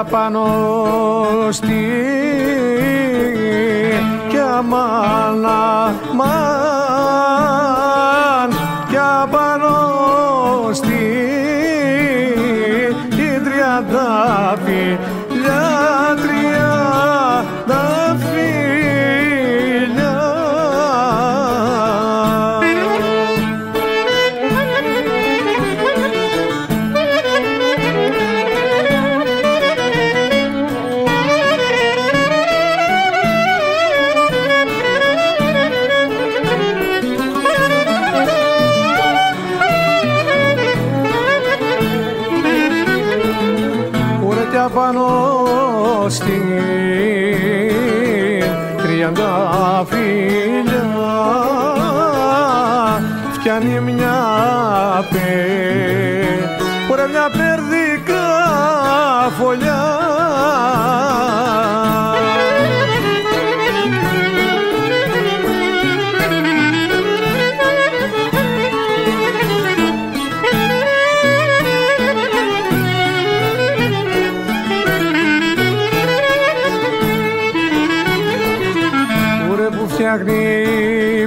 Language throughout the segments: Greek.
απάνω στη κι αμάνα πάνω στην τριανταφύλλα φτιάνει μια πε, μια περδικά φωλιά φτιάχνει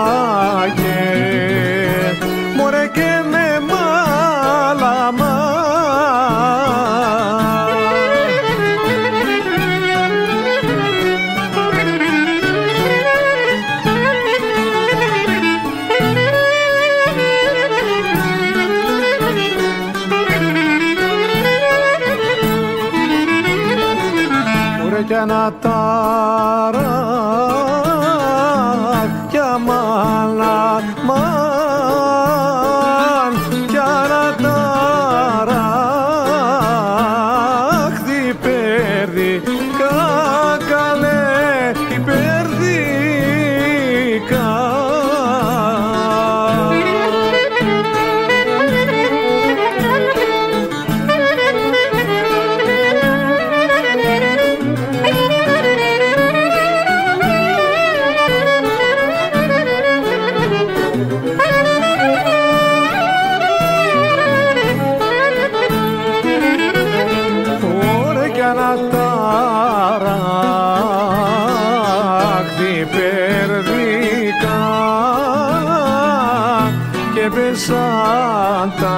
Μωρέ κι ανατάρα μάνα santa.